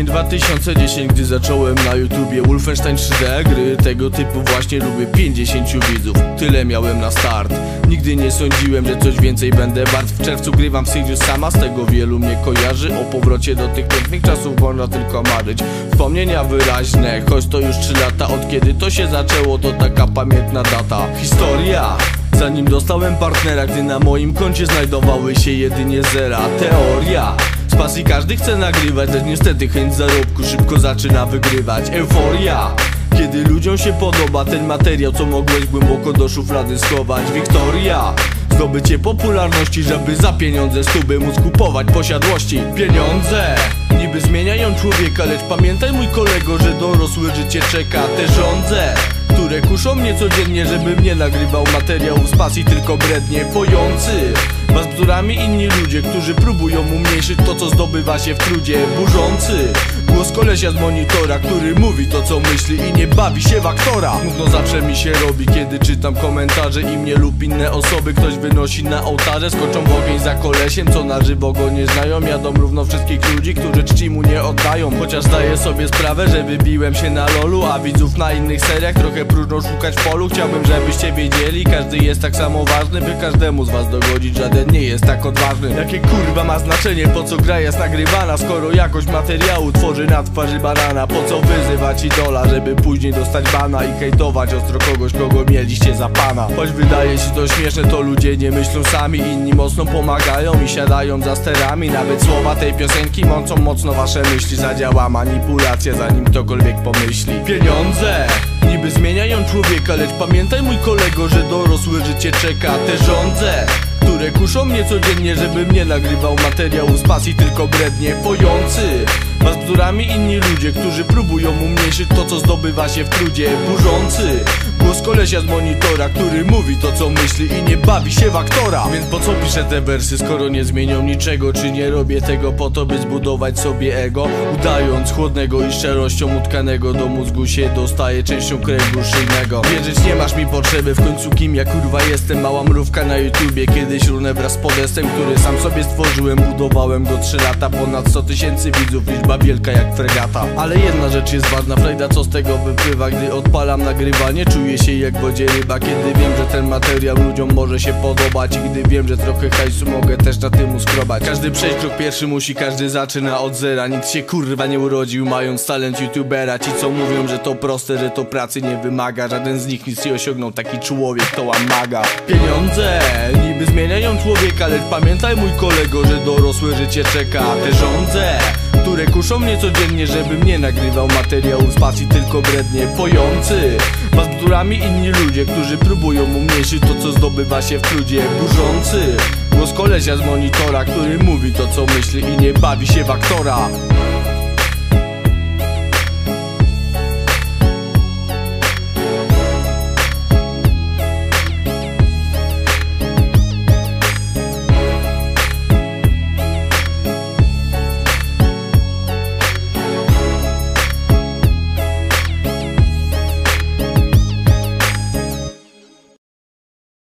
Wrzesień 2010, gdy zacząłem na YouTubie Wolfenstein 3D Gry tego typu właśnie lubię. 50 widzów Tyle miałem na start. Nigdy nie sądziłem, że coś więcej będę wart. W czerwcu grywam Sirius sama, z tego wielu mnie kojarzy. O powrocie do tych pięknych czasów można tylko marzyć. Wspomnienia wyraźne, choć to już 3 lata. Od kiedy to się zaczęło, to taka pamiętna data. Historia. Zanim dostałem partnera, gdy na moim koncie znajdowały się jedynie zera. Teoria z pasji każdy chce nagrywać, lecz niestety chęć zarobku szybko zaczyna wygrywać. Euforia! Kiedy ludziom się podoba ten materiał, co mogłeś głęboko do szuflady schować. Wiktoria! Zdobycie popularności, żeby za pieniądze stuby móc kupować posiadłości. Pieniądze! Niby zmieniają człowieka, lecz pamiętaj mój kolego, że dorosłe życie czeka Te żądze które kuszą mnie codziennie, żebym nie nagrywał materiałów z pasji, tylko brednie pojący Was bzdurami inni ludzie, którzy próbują umniejszyć to, co zdobywa się w trudzie. Burzący. Głos kolesia z monitora, który mówi to, co myśli i nie bawi się w aktora. Mówno zawsze mi się robi, kiedy czytam komentarze i mnie lub inne osoby Ktoś wynosi na ołtarze, skoczą w ogień za kolesiem, co na żywo go nie znają. Jadą równo wszystkich ludzi, którzy czci mu nie oddają. Chociaż zdaję sobie sprawę, że wybiłem się na lolu, a widzów na innych seriach trochę próżno szukać w polu. Chciałbym, żebyście wiedzieli, każdy jest tak samo ważny, by każdemu z was dogodzić Żaden nie jest tak odważny. Jakie kurwa ma znaczenie, po co gra jest nagrywana? Skoro jakość materiału tworzy na twarzy banana Po co wyzywać idola, żeby później dostać bana I hejtować ostro kogoś, kogo mieliście za pana? Choć wydaje się to śmieszne, to ludzie nie myślą sami. Inni mocno pomagają i siadają za sterami. Nawet słowa tej piosenki mącą mocno wasze myśli. Zadziała manipulacja, zanim ktokolwiek pomyśli. Pieniądze Niby zmieniają człowieka, lecz pamiętaj mój kolego, że dorosłe życie czeka. Te żądze kuszą mnie codziennie, żebym nie nagrywał materiału z pasji, tylko brednie pojący Was bzdurami inni ludzie, którzy próbują umniejszyć to, co zdobywa się w trudzie Burzący. Głos kolesia z monitora, który mówi to, co myśli i nie bawi się w aktora. Więc po co piszę te wersy, skoro nie zmienią niczego? Czy nie robię tego po to, by zbudować sobie ego? Udając chłodnego i szczerością utkanego do mózgu się dostaje częścią kręgu szyjnego. Wierzyć nie masz mi potrzeby, w końcu kim ja kurwa jestem. Mała mrówka na YouTubie, kiedyś runę wraz z podestem Który sam sobie stworzyłem, budowałem go 3 lata Ponad 100 tysięcy widzów, liczba wielka jak fregata. Ale jedna rzecz jest ważna, Frejda co z tego wypływa Gdy odpalam nagrywanie, czuję się jak wodzie ryba Kiedy wiem, że ten materiał ludziom może się podobać. I gdy wiem, że trochę hajsu mogę też na tym uskrobać. Każdy przejść krok pierwszy musi, każdy zaczyna od zera. Nikt się kurwa nie urodził mając talent youtubera. Ci co mówią, że to proste, że to pracy nie wymaga. Żaden z nich nic nie osiągnął, taki człowiek to łamaga. Pieniądze niby zmieniają człowieka, lecz pamiętaj mój kolego, że dorosłe życie czeka. Te żądze które kuszą mnie codziennie, żebym nie nagrywał materiałów z pasji, tylko brednie pojący. Was bzdurami inni ludzie, którzy próbują umniejszyć to, co zdobywa się w trudzie Burzący. Głos kolesia z monitora, który mówi to, co myśli i nie bawi się w aktora